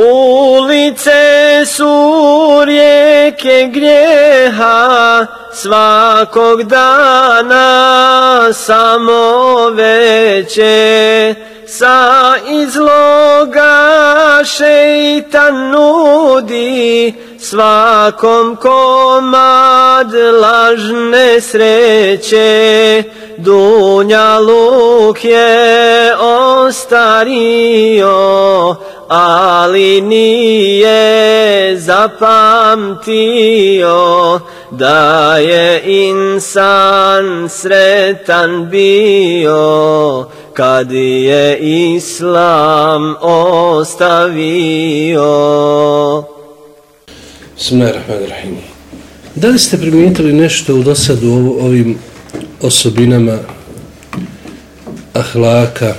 Ulice su rijeke grijeha svakog dana samo veće sa izloga šeitan nudi svakom komad lažne sreće dunja luk je ostario ali nije zapamtio da je insan sretan bio kad je islam ostavio. Bismillahirrahmanirrahim. Da li ste primijetili nešto u dosadu ovim osobinama ahlaka,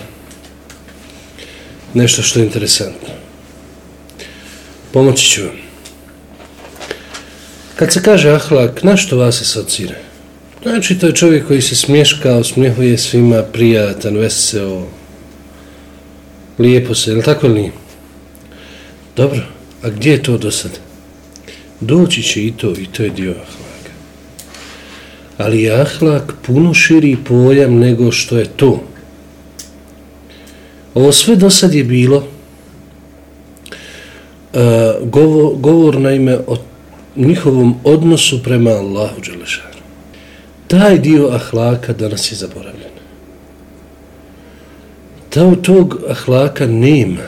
nešto što je interesantno? Pomoći ću vam. Kad se kaže ahlak, na što vas asocira? Znači, to je čovjek koji se smješka, osmjehuje svima, prijatan, veseo, lijepo se, ili tako li nije? Dobro, a gdje je to do sada? Doći će i to, i to je dio ahlaka. Ali je ahlak puno širi pojam nego što je to. Ovo sve do sad je bilo e, uh, govor, govor naime o njihovom odnosu prema Allahu Đelešanu. Taj dio ahlaka danas je zaboravljen. Ta tog ahlaka nema,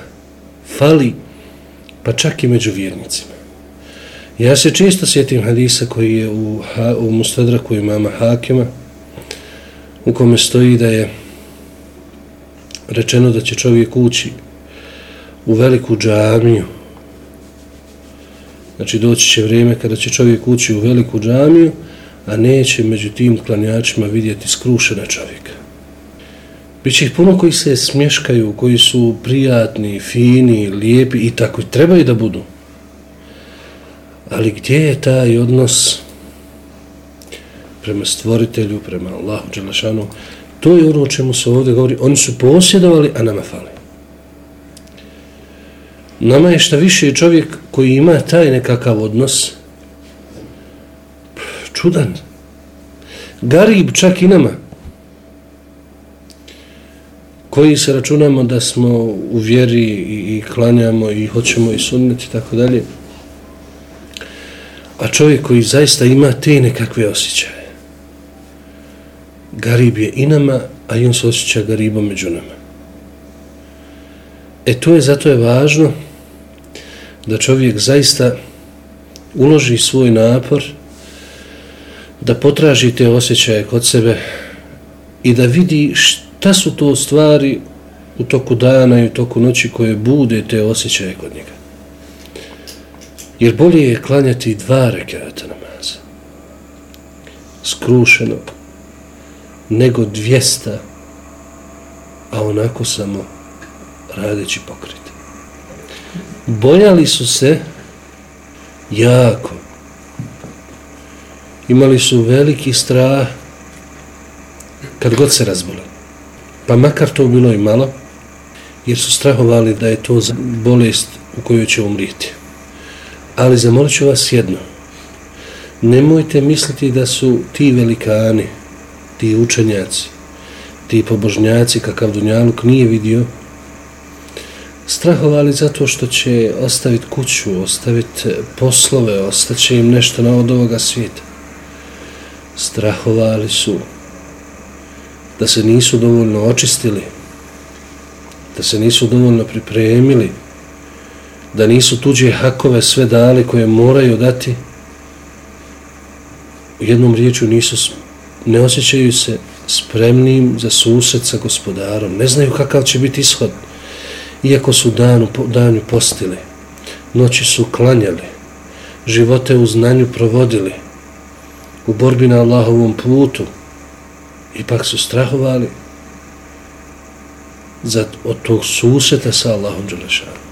fali, pa čak i među vjernicima. Ja se često sjetim hadisa koji je u, u Mustadraku imama Hakima, u kome stoji da je rečeno da će čovjek ući u veliku džamiju, Znači doći će vrijeme kada će čovjek ući u veliku džamiju, a neće među tim klanjačima vidjeti skrušena čovjeka. Biće ih puno koji se smješkaju, koji su prijatni, fini, lijepi i tako i trebaju da budu. Ali gdje je taj odnos prema stvoritelju, prema Allahu Đelešanu? To je ono o čemu se ovdje govori. Oni su posjedovali, a nama fali. Nama je šta više čovjek koji ima taj nekakav odnos čudan. Garib čak i nama koji se računamo da smo u vjeri i, i klanjamo i hoćemo i sunneti tako dalje. A čovjek koji zaista ima te nekakve osjećaje. Garib je i nama, a i on se osjeća garibom među nama. E to je, zato je važno da čovjek zaista uloži svoj napor da potraži te osjećaje kod sebe i da vidi šta su to stvari u toku dana i u toku noći koje bude te osjećaje kod njega. Jer bolje je klanjati dva rekata namaza. Skrušeno, nego dvijesta, a onako samo radeći pokrit. Bojali su se jako. Imali su veliki strah kad god se razbole. Pa makar to bilo i malo, jer su strahovali da je to bolest u kojoj će umriti. Ali zamolit ću vas jedno. Nemojte misliti da su ti velikani, ti učenjaci, ti pobožnjaci kakav Dunjaluk nije vidio, strahovali zato što će ostaviti kuću, ostaviti poslove, ostaće im nešto na od ovoga svijeta. Strahovali su da se nisu dovoljno očistili, da se nisu dovoljno pripremili, da nisu tuđe hakove sve dali koje moraju dati, u jednom riječu nisu, ne osjećaju se spremnim za susret sa gospodarom, ne znaju kakav će biti ishod, iako su danu, danju postili, noći su klanjali, živote u znanju provodili, u borbi na Allahovom putu, ipak su strahovali za, od tog suseta sa Allahom Đelešanom.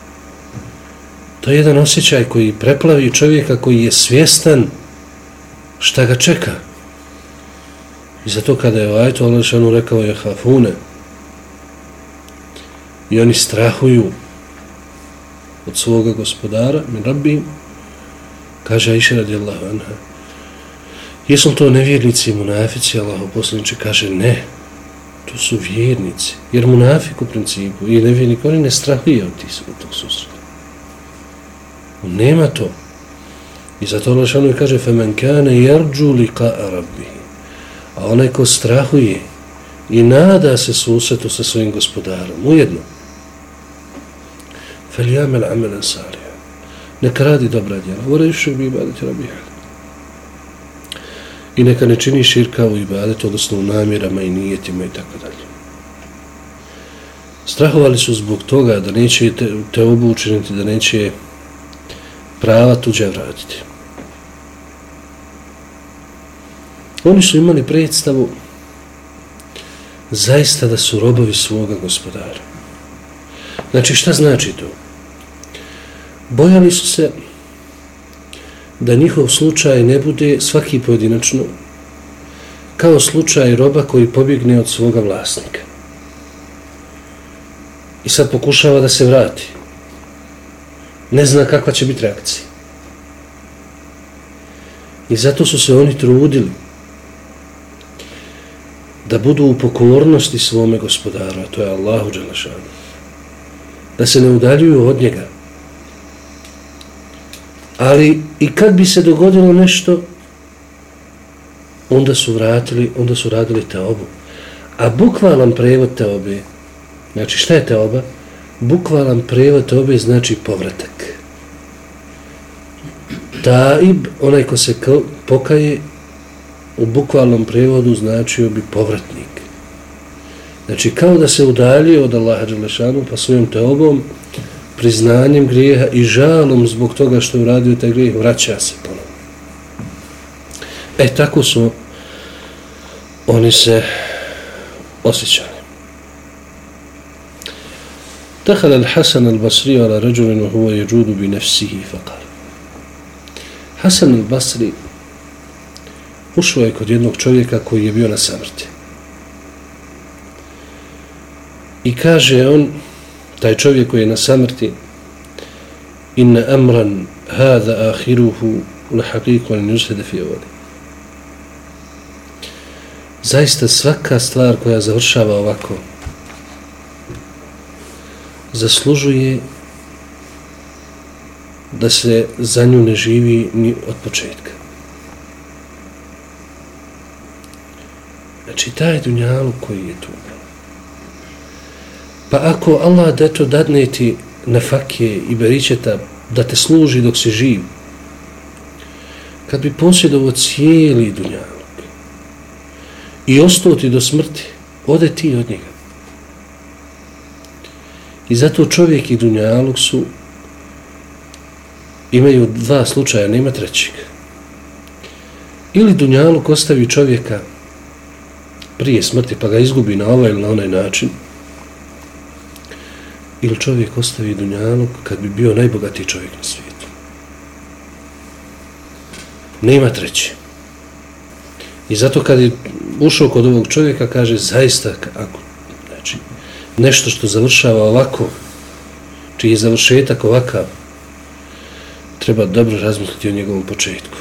To je jedan osjećaj koji preplavi čovjeka koji je svjestan šta ga čeka. I zato kada je Vajto Alešanu rekao je hafune i oni strahuju od svoga gospodara, mi rabbi, kaže Aisha radijallahu anha, jesu to nevjernici i munafici, Allaho poslaniče kaže ne, to su vjernici, jer munafik u principu i nevjernik, oni ne strahuje od tog susreta. On nema to. I zato Allah šanu kaže فَمَنْ كَانَ يَرْجُوا لِقَاءَ رَبِّهِ A onaj ko strahuje i nada se susretu sa svojim gospodarom, ujedno, فَلْيَامَلْ عَمَلًا سَالِيًا Neka radi dobra djela. Vore još bi ibadeti rabija. I neka ne čini širka u ibadetu, odnosno u namirama i nijetima i tako dalje. Strahovali su zbog toga da neće te, te obu učiniti, da neće prava tuđe vratiti. Oni su imali predstavu zaista da su robovi svoga gospodara. Znači šta znači to? Bojali su se da njihov slučaj ne bude svaki pojedinačno kao slučaj roba koji pobjegne od svoga vlasnika. I sad pokušava da se vrati ne zna kakva će biti reakcija. I zato su se oni trudili da budu u pokornosti svome gospodaru, a to je Allahu Đelešanu. Da se ne udaljuju od njega. Ali i kad bi se dogodilo nešto, onda su vratili, onda su radili te obu. A bukvalan prevod teobe, znači šta je te oba? Bukvalan prevod obe znači povratak. Taib, onaj ko se pokaje, u bukvalnom prevodu značio bi povratnik. Znači, kao da se udalji od Allaha Đelešanu pa svojom teobom, priznanjem grijeha i žalom zbog toga što je uradio taj grijeh, vraća se ponovno. E, tako su oni se osjećali. دخل الحسن البصري على رجل وهو يجود بنفسه فقال Hasan al-Basri ušao je kod jednog čovjeka koji je bio na samrti. I kaže on, taj čovjek koji je na samrti, inna amran hada ahiruhu la haqiqu an yusada fi awali. Zaista svaka stvar koja završava ovako, zaslužuje da se za nju ne živi ni od početka. Znači, taj dunjalu koji je tu. Pa ako Allah da to dadne ti na fakje i beričeta da te služi dok se živ, kad bi posjedovo cijeli dunjaluk i ostao ti do smrti, ode ti od njega. I zato čovjek i dunjaluk su imaju dva slučaja, nema trećeg. Ili dunjaluk ostavi čovjeka prije smrti pa ga izgubi na ovaj ili na onaj način, ili čovjek ostavi dunjaluk kad bi bio najbogatiji čovjek na svijetu. Nema treće. I zato kad je ušao kod ovog čovjeka, kaže, zaista, ako, nešto što završava ovako, čiji je završetak ovakav, treba dobro razmisliti o njegovom početku.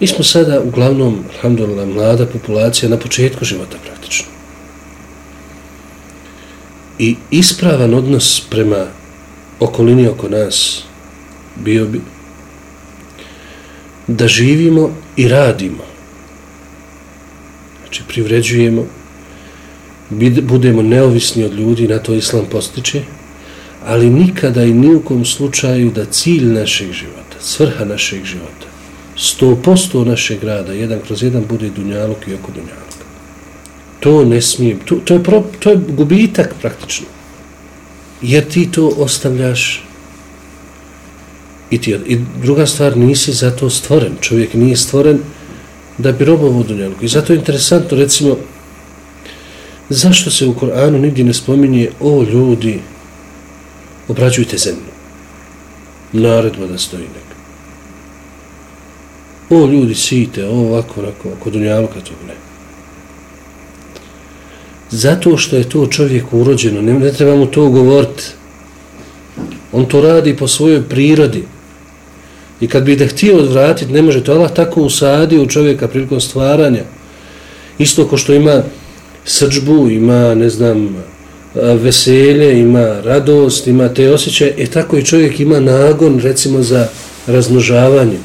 Mi smo sada, uglavnom, alhamdulillah, mlada populacija na početku života praktično. I ispravan odnos prema okolini oko nas bio bi da živimo i radimo. Znači, privređujemo, budemo neovisni od ljudi, na to islam postiče, ali nikada i nijukom slučaju da cilj našeg života, svrha našeg života, sto posto našeg rada, jedan kroz jedan, bude dunjalog i oko dunjalog. To ne smije, to, to, je pro, to je gubitak praktično. Jer ti to ostavljaš i, ti, i druga stvar, nisi zato stvoren. Čovjek nije stvoren da bi robovo dunjalog. I zato je interesantno, recimo, zašto se u Koranu nigdje ne spominje o ljudi, obrađujte zemlju. Naredba da stoji neka. O ljudi, sijte, o ovako, onako, kod dunjaloka tog ne. Zato što je to čovjek urođeno, ne, ne treba mu to govoriti. On to radi po svojoj prirodi. I kad bi da htio odvratiti, ne može to Allah tako usadio u čovjeka prilikom stvaranja. Isto ko što ima srđbu, ima, ne znam, veselje, ima radost, ima te osjećaje, e tako i čovjek ima nagon, recimo, za razmnožavanjem.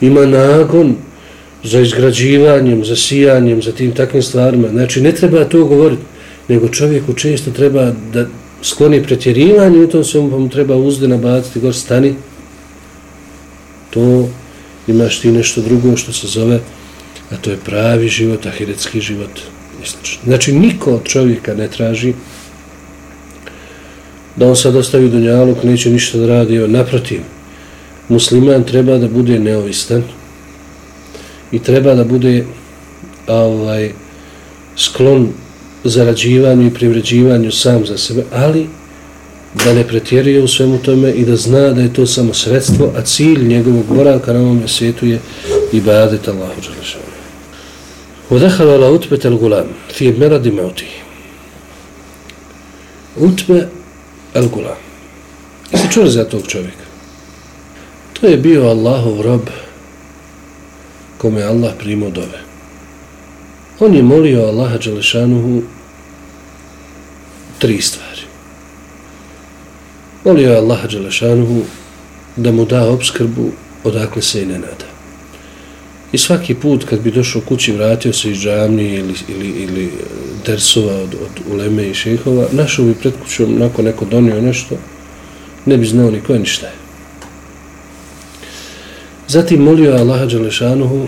Ima nagon za izgrađivanjem, za sijanjem, za tim takvim stvarima. Znači, ne treba to govoriti, nego čovjeku često treba da skloni pretjerivanje, u tom svemu pa mu treba uzde nabaciti, gor stani. To imaš ti nešto drugo što se zove, a to je pravi život, ahiretski život, Znači, niko od čovjeka ne traži da on sad ostavi dunjaluk, neće ništa da radi. Naprotiv, musliman treba da bude neovistan i treba da bude ovaj, sklon zarađivanju i privređivanju sam za sebe, ali da ne pretjeruje u svemu tome i da zna da je to samo sredstvo, a cilj njegovog boravka na ovom svijetu je ibadet Allahu Đalešanu. ودخل على عتبة الغلام في مرض موته عتبة الغلام Jeste čuli za tog čovjeka? To je bio Allahov rob kome je Allah primao dove. On je molio Allaha Đalešanuhu tri stvari. Molio je Allaha Đalešanuhu da mu da obskrbu odakle se i ne nada. I svaki put kad bi došao kući, vratio se iz džamije ili, ili, ili dersova od, od uleme i šehova, našao bi pred kućom, nakon neko donio nešto, ne bi znao ni koje ništa je. Zatim molio Allaha Đalešanuhu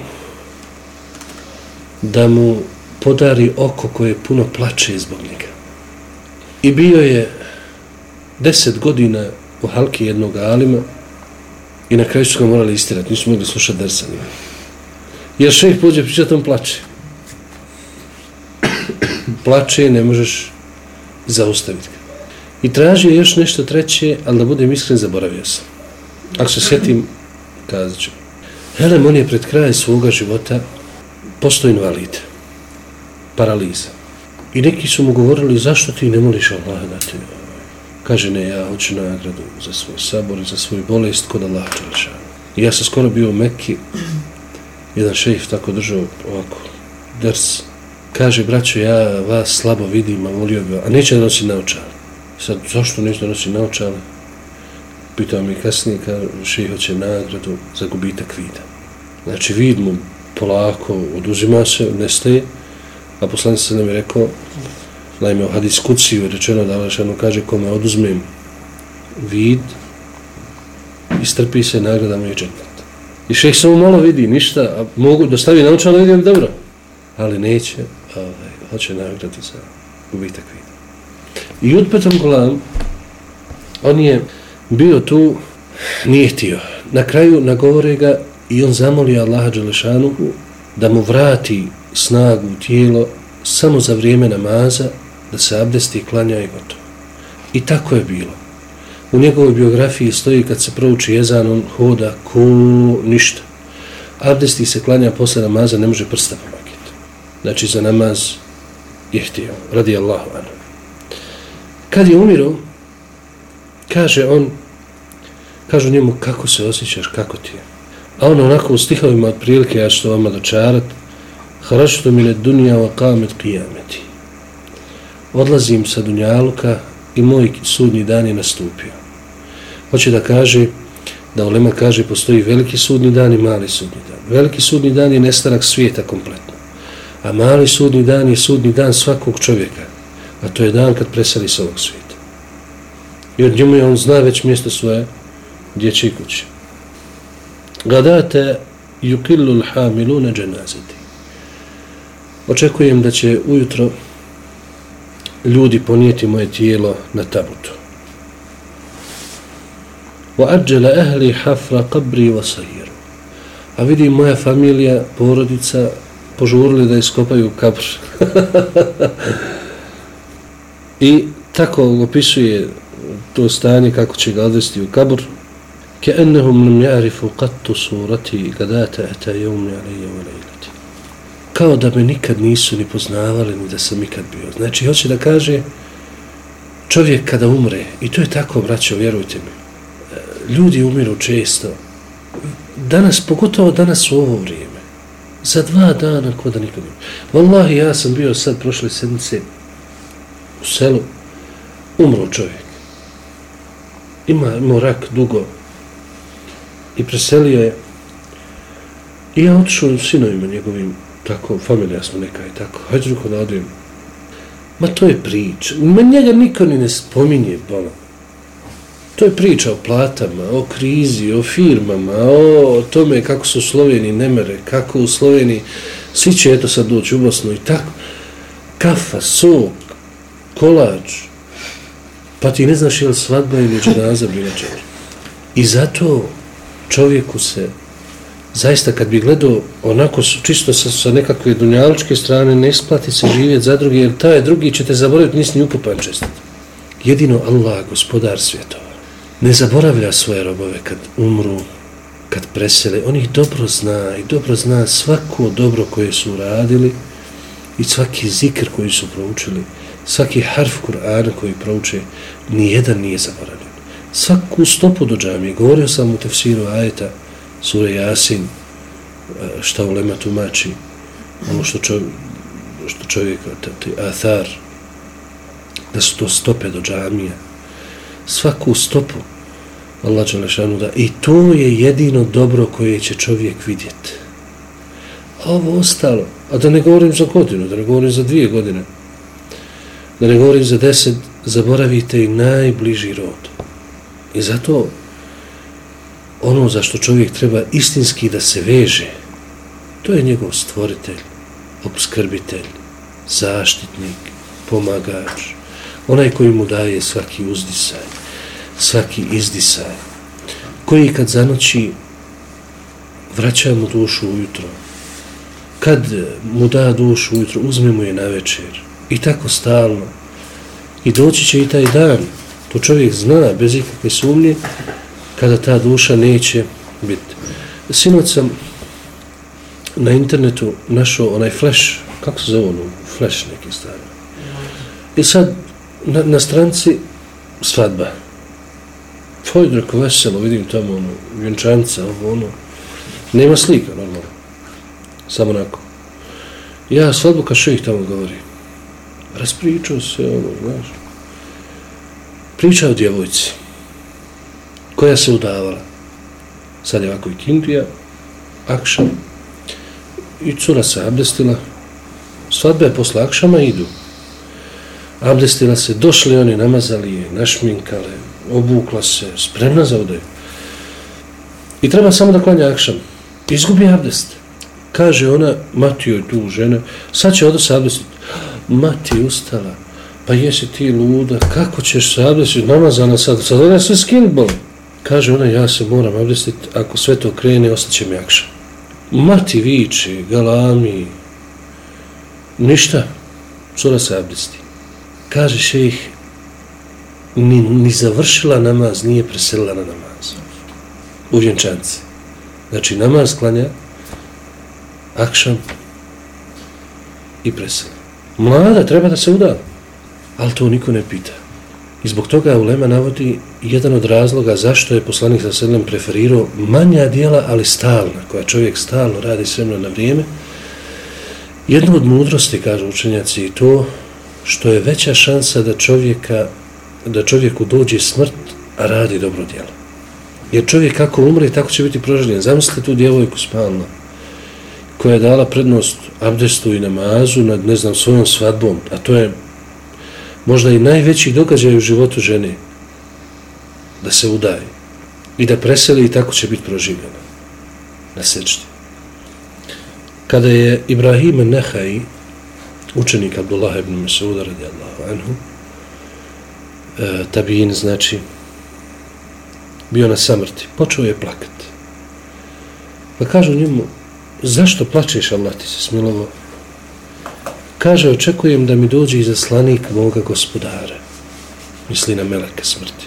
da mu podari oko koje puno plače zbog njega. I bio je deset godina u halki jednog alima i na kraju su ga morali istirati, nisu mogli slušati dersanima. Jer šejh pođe pričati, on plače. plače, ne možeš zaustaviti ga. I tražio još nešto treće, ali da budem iskren, zaboravio sam. Ako se sjetim, kazat ću. Helem, on je pred kraj svoga života posto invalid, paraliza. I neki su mu govorili, zašto ti ne moliš Allah da te Kaže, ne, ja hoću nagradu za svoj sabor i za svoju bolest kod Allah Čelešana. I ja sam skoro bio u Mekki, jedan šejf tako držao ovako, ders, kaže, braćo, ja vas slabo vidim, a volio bi, a neće da nosi naočale. Sad, zašto neće da nosi naočale? Pitao mi kasnije, kaže, šejf hoće nagradu za gubitak vida. Znači, vid mu polako oduzima se, nestaje, a poslanic se nam je rekao, naime, u hadis kuciju je rečeno da Alešanu kaže, kome oduzmem vid, istrpi se, nagrada mu je džennet. I šeh samo malo vidi, ništa, a mogu da stavi naučano, vidim dobro. Ali neće, ovaj, hoće nagrati za gubitak vida. I Utpetom Gulam, on je bio tu, nije htio. Na kraju nagovore ga i on zamoli Allaha Đelešanuhu da mu vrati snagu u tijelo samo za vrijeme namaza, da se abdesti i klanja i gotovo. I tako je bilo. U njegovoj biografiji stoji kad se prouči jezan, on hoda ko ništa. Abdesti se klanja posle namaza, ne može prsta pomakiti. Znači za namaz je htio, radi Allahu anu. Kad je umiru, kaže on, kažu njemu kako se osjećaš, kako ti je. A on onako u stihovima od prilike, ja ću to vama dočarat, hraštu mi ne dunija wa kamet qiyameti. Odlazim sa dunjaluka i moj sudnji dan je nastupio. Hoće da kaže, da Olema kaže, postoji veliki sudnji dan i mali sudnji dan. Veliki sudnji dan je nestanak svijeta kompletno. A mali sudnji dan je sudnji dan svakog čovjeka. A to je dan kad preseli s ovog svijeta. I od njemu je on zna već mjesto svoje dječje kuće. Gadate yukillu l'hamiluna dženazeti. Očekujem da će ujutro ljudi ponijeti moje tijelo na tabutu. Wa ajjala حفر قبري وصير. A vidi moja familija, porodica požurili da iskopaju kabr. I tako opisuje to stanje kako će ga odvesti u kabr. Ke ennehum nam ja'rifu qattu surati gadata eta jevmi alaiya wa lejlati. Kao da me nikad nisu ni poznavali ni da sam ikad bio. Znači, hoće da kaže čovjek kada umre, i to je tako, braćo, vjerujte mi, ljudi umiru često, danas, pogotovo danas u ovo vrijeme, za dva dana ko da nikad nije. Wallahi, ja sam bio sad prošle sedmice u selu, umro čovjek. Ima, imao rak dugo i preselio je i ja otišao s sinovima njegovim, tako, familija smo neka i tako, hajde ruko da odijem. Ma to je priča, ma njega niko ni ne spominje, bolam. To je priča o platama, o krizi, o firmama, o tome kako su Sloveni nemere, kako u Sloveniji svi će eto sad doći u Bosnu i tako. Kafa, sok, kolač, pa ti ne znaš je li svadba ili dženaza bila čer. I zato čovjeku se, zaista kad bi gledao onako čisto sa, sa nekakve dunjaličke strane, ne isplati se živjeti za drugi, jer taj drugi će te zaboraviti, nisi ni ukupan čestit. Jedino Allah, gospodar svjetova, ne zaboravlja svoje robove kad umru, kad presele. On ih dobro zna i dobro zna svako dobro koje su uradili i svaki zikr koji su proučili, svaki harf Kur'ana koji prouče, nijedan nije zaboravljen. Svaku stopu do džamije, govorio sam u tefsiru ajeta, sure Jasin, e, šta u lema tumači, ono što čov, što čovjek, athar, da su to stope do džamije, svaku stopu Allah Đelešanu da i to je jedino dobro koje će čovjek vidjeti. A ovo ostalo, a da ne govorim za godinu, da ne govorim za dvije godine, da ne govorim za deset, zaboravite i najbliži rod. I zato ono za što čovjek treba istinski da se veže, to je njegov stvoritelj, obskrbitelj, zaštitnik, pomagač, onaj koji mu daje svaki uzdisaj, svaki izdisaj, koji kad zanoći vraća mu dušu ujutro, kad mu da dušu ujutro, uzme mu je na večer i tako stalno. I doći će i taj dan, to čovjek zna bez ikakve sumnje, kada ta duša neće biti. Sinoć sam na internetu našao onaj flash, kako se zove ono, flash neki stari. I sad na, na stranci svadba. Pojde reko veselo, vidim tamo ono, vjenčanca, ovo ono. Nema slika, normalno. Samo onako. Ja svadbu kad šejih tamo govori. Raspričao se, ono, znaš. Priča o djevojci. Koja se udavala. Sad je ovako i kindija, akšam. I cura se abdestila. Svadba je posle akšama idu abdestila se, došli oni, namazali je, našminkale, obukla se, spremna za odaju. I treba samo da klanja akšam. Izgubi abdest. Kaže ona, mati joj tu žena, sad će odo se abdestiti. Mati ustala, pa jesi ti luda, kako ćeš se abdestiti, namazana sad, sad ona sve skinbol. Kaže ona, ja se moram abdestiti, ako sve to krene, ostaće mi akšam. mati viče, galami, ništa, cura se abdesti. Kaže šejih, ni, ni završila namaz, nije preselila na namaz. U vjenčanci. Znači, namaz klanja, akšam i presela. Mlada, treba da se uda, ali to niko ne pita. I zbog toga Ulema navodi jedan od razloga zašto je poslanik sa sedlem preferirao manja dijela, ali stalna, koja čovjek stalno radi svemno na vrijeme. Jedno od mudrosti, kažu učenjaci, i to što je veća šansa da čovjeka da čovjeku dođe smrt, a radi dobro djelo. Jer čovjek kako umre, tako će biti proželjen. Zamislite tu djevojku spalno, koja je dala prednost abdestu i namazu nad, ne znam, svojom svadbom, a to je možda i najveći događaj u životu žene, da se udaje i da preseli i tako će biti proživljena na sečti. Kada je Ibrahim Nehaj, učenik Abdullah ibn Mesuda radijallahu anhu, e, tabin, znači, bio na samrti, počeo je plakati. Pa kažu njemu, zašto plačeš, Allah ti se smilovo? Kaže, očekujem da mi dođe izaslanik moga gospodara. Misli na meleke smrti.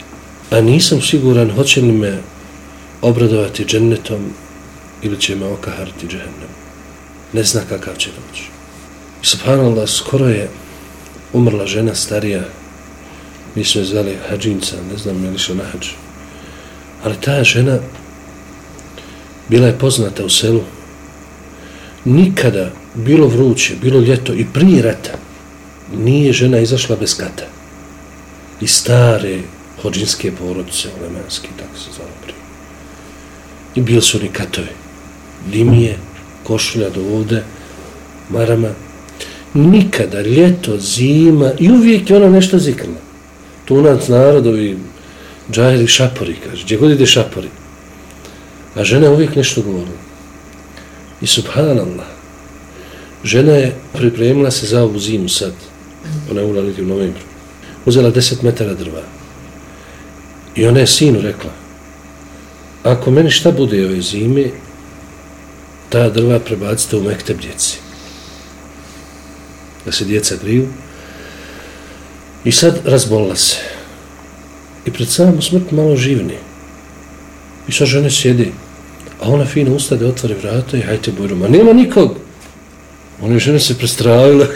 A nisam siguran hoće li me obradovati džennetom ili će me okahariti džennem. Ne zna kakav će doći. Subhanallah, skoro je umrla žena starija mi smo zvali hađinca, ne znam je li što na hađu. Ali ta žena bila je poznata u selu. Nikada, bilo vruće, bilo ljeto i prije rata, nije žena izašla bez kata. I stare hođinske porodice, olemanski, tako se zvalo prije. I bili su oni katovi. Dimije, košulja do ovde, marama. Nikada, ljeto, zima i uvijek je ona nešto zikrla tunac narodovi, džajeri šapori, kaže, gdje god ide šapori. A žena uvijek nešto govorila. I subhanallah, žena je pripremila se za ovu zimu sad, ona je ulaziti u novembru, uzela 10 metara drva. I ona je sinu rekla, ako meni šta bude ove zime, ta drva prebacite u mekteb djeci. Da se djeca griju, I sad razbolila se. I pred samom smrt malo živni. I sad žene sjedi. A ona fino ustade, otvori vrata i hajte bujrom. A nema nikog. One žene se prestravile.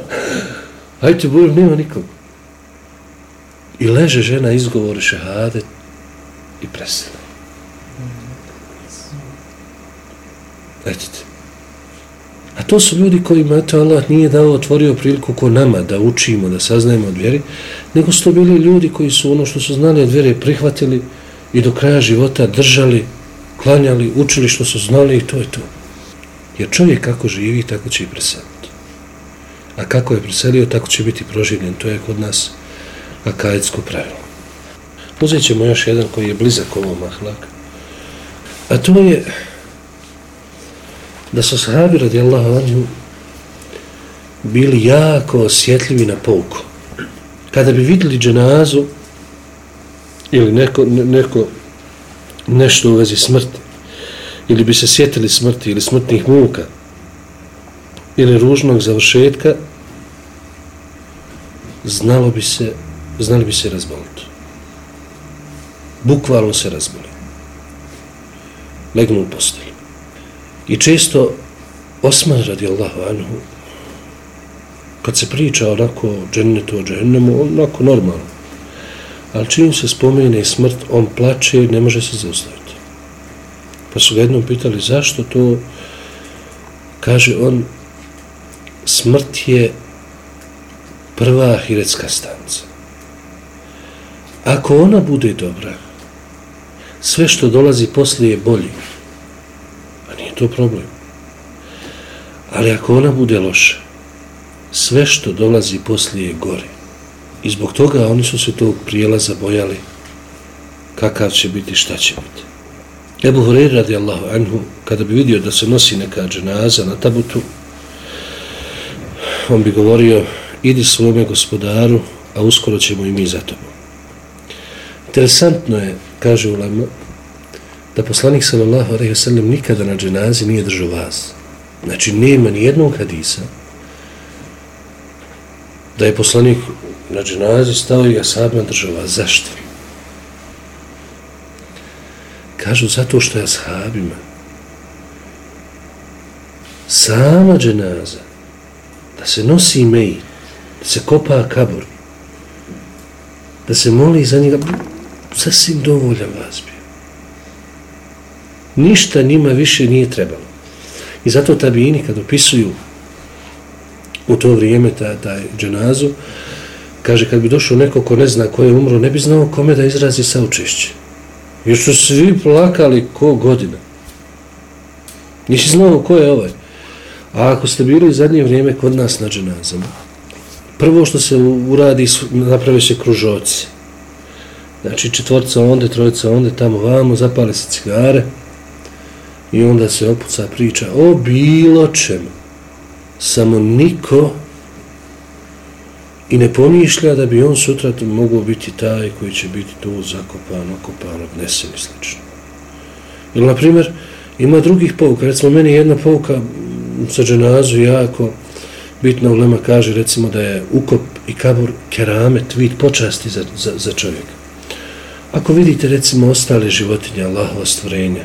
hajte bujrom, nema nikog. I leže žena izgovori šehade i presele. Letite. A to su ljudi kojima eto Allah nije dao otvorio priliku ko nama da učimo, da saznajemo od vjeri, nego su to bili ljudi koji su ono što su znali od vjere prihvatili i do kraja života držali, klanjali, učili što su znali i to je to. Jer čovjek kako živi, tako će i preseliti. A kako je preselio, tako će biti proživljen. To je kod nas akajetsko pravilo. Uzet ćemo još jedan koji je blizak ovom ahlak. A to je da su sahabi radijallahu anhu bili jako osjetljivi na pouku. Kada bi vidjeli dženazu ili neko, neko nešto u vezi smrti ili bi se sjetili smrti ili smrtnih muka ili ružnog završetka znalo bi se znali bi se razboliti. Bukvalno se razboli. Legnu u postelju. I često Osman radi Allahu anhu, kad se priča onako o džennetu, o džennemu, onako normalno. Ali čim se spomene smrt, on plače i ne može se zaustaviti. Pa su ga jednom pitali zašto to, kaže on, smrt je prva hiretska stanca. Ako ona bude dobra, sve što dolazi poslije je bolje to problem. Ali ako ona bude loša, sve što dolazi poslije je gore. I zbog toga oni su se tog prijelaza bojali kakav će biti, šta će biti. Ebu Hureyre radi Allahu anhu, kada bi vidio da se nosi neka dženaza na tabutu, on bi govorio, idi svome gospodaru, a uskoro ćemo i mi za tobom. Interesantno je, kaže Ulema, da poslanik sallallahu alejhi ve sellem nikada na dženazi nije držao vas. Znači nema ni jednog hadisa da je poslanik na dženazi stao i ashabima držao vas. Zašto? Kažu zato što je ashabima sama dženaza da se nosi mej, da se kopa kabor, da se moli za njega, sasvim dovoljan vas bi. Ništa njima više nije trebalo. I zato tabini kad opisuju u to vrijeme taj, taj dženazu, kaže kad bi došao neko ko ne zna ko je umro, ne bi znao kome da izrazi saučešće. Još su svi plakali ko godina. Nisi znao ko je ovaj. A ako ste bili zadnje vrijeme kod nas na dženazama, prvo što se uradi, naprave se kružoci. Znači četvorca onda, trojica onda, tamo vamo, zapale se cigare i onda se opuca priča o bilo čemu. Samo niko i ne pomišlja da bi on sutra mogao biti taj koji će biti tu zakopan, okopan, odnesen i slično. Ili, na primjer, ima drugih pouka. Recimo, meni jedna pouka sa dženazu jako bitna ulema kaže recimo da je ukop i kabur keramet, vid počasti za, za, za čovjeka. Ako vidite recimo ostale životinje Allahova stvorenja,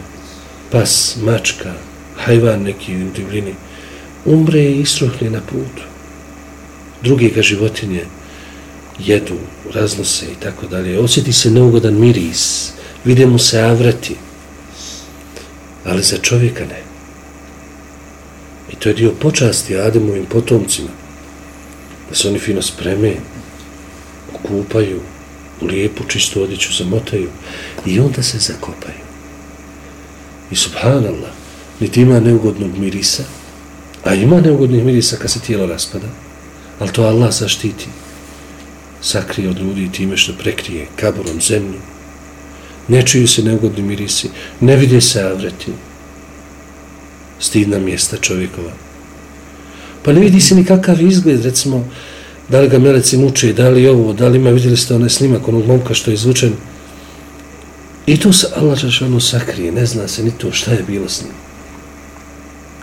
pas, mačka, hajvan neki u divljini, umre i istrohne na putu. Drugi ga životinje jedu, raznose i tako dalje. Osjeti se neugodan miris, vide mu se avrati, ali za čovjeka ne. I to je dio počasti Ademovim potomcima. Da se oni fino spreme, okupaju, u lijepu čistu odjeću zamotaju i onda se zakopaju. I subhanallah, niti ima neugodnog mirisa, a ima neugodnih mirisa kad se tijelo raspada, ali to Allah zaštiti. Sakrije od ljudi time što prekrije kaborom zemlju. Ne čuju se neugodni mirisi, ne vide se avreti, stidna mjesta čovjekova. Pa ne vidi se nikakav izgled, recimo, da li ga meleci muče, da li ovo, da li ima, vidjeli ste onaj snimak onog momka što je izvučen. I to se Allah Žešanu sakrije, ne zna se ni to šta je bilo s njim.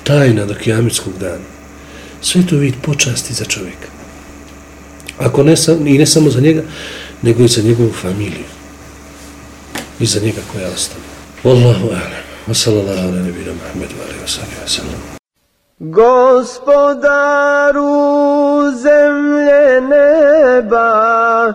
Tajna do kijamitskog dana. Sve to vid počasti za čovjeka. Ako ne sam, I ne samo za njega, nego i za njegovu familiju. I za njega koja ostane. Wallahu alam. Wa sallallahu ala nebira Muhammed wa alaihi wa sallam. Gospodaru zemlje neba,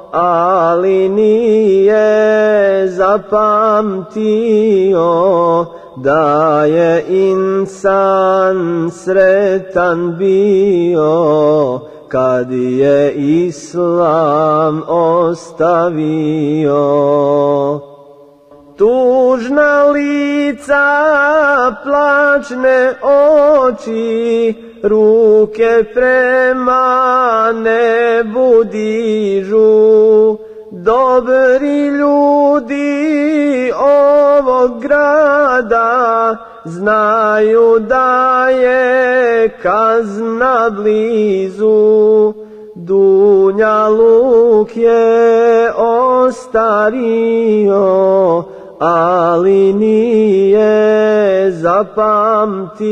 ali nije zapamtio da je insan sretan bio kad je islam ostavio. Tužna lica, plačne oči, ruke prema nebu dižu. Dobri ljudi ovog grada znaju da je kazna blizu. Dunja luk je ostario, ali nije zapamtio